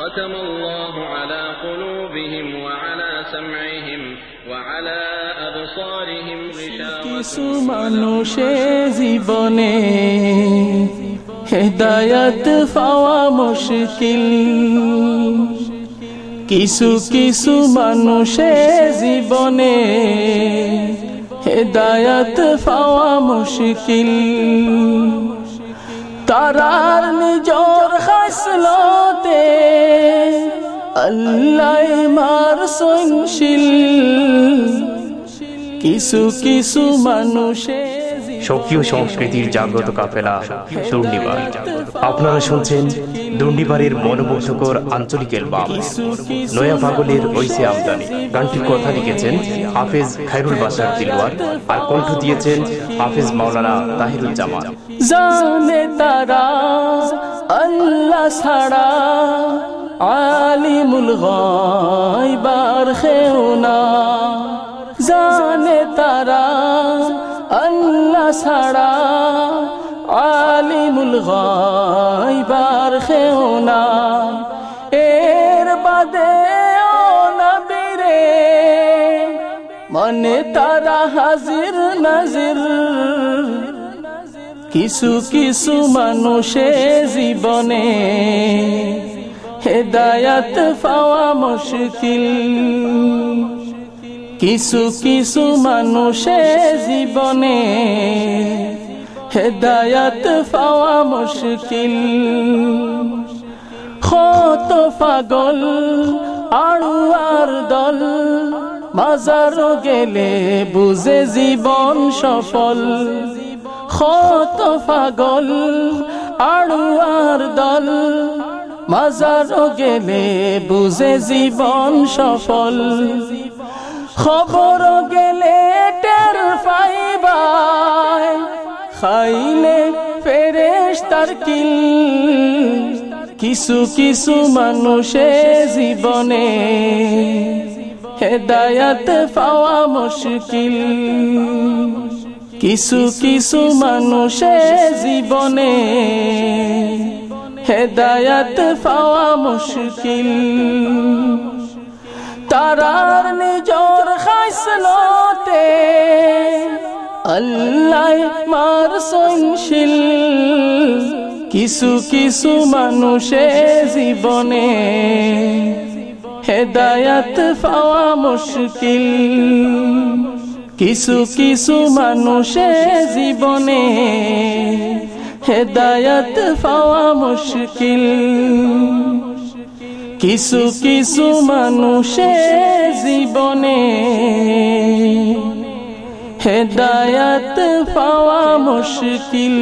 ختم الله على قلوبهم وعلى سمعهم وعلى أبصارهم কিছু غشاوة মানুষে জীবনে হেদায়ত পাওয়া মুশকিল কিছু কিছু মানুষে জীবনে হেদায়ত পাওয়া মুশকিল তারার নিজর হাসলতে আল্লাহ মার কিছু কিছু মানুষে সক্রিয় সংস্কৃতির জাগ্রত কাফেলা দুর্নিবার। আপনারা শুনছেন দুর্নিবারের মনোমুগ্ধকর আঞ্চলিক অ্যালবাম নয়া পাগলের ঐসে আমদানি। গানটির কথা লিখেছেন হাফেজ খায়রুল বাসার দিলওয়ার আর কণ্ঠ দিয়েছেন হাফেজ মাওলানা তাহিরুজ্জামান। জানে তারা আল্লাহ ছাড়া গায়বার খেউনা জানে তারা আল্লাহ ছাড়া আলিমুল গায়বার খেউনা এর বাদে নবীরে মনে তারা হাজির নাজির। কিছু কিছু মানুষে জীবনে হেদায়াত পাওয়া মুশকিল। কিছু কিছু মানুষে জীবনে হেদায়াত পাওয়া মুশকিল। কত পাগল আড়ু আর দল, মাজার গেলে বুঝে জীবন সফল। কত পাগল আড়ু আর দল মাজার গেলে বুঝে জীবন সফল। খবর গেলে টের খাইলে ফেরেশ তার কিল। কিছু কিছু মানুষে জীবনে হেদায়াত পাওয়া মুশকিল। কিছু কিছু মানুষে জীবনে হেদায়াত পাওয়া মুশকিল। তারার নিজর খাইসলতে আল্লাহ মার সহনশীল কিছু কিছু মানুষে জীবনে হেদায়াত পাওয়া মুশকিল। কিছু কিছু মানুষে জীবনে হেদায়াত পাওয়া মুশকিল। কিছু কিছু মানুষে জীবনে হেদায়ত পাওয়া মুশকিল।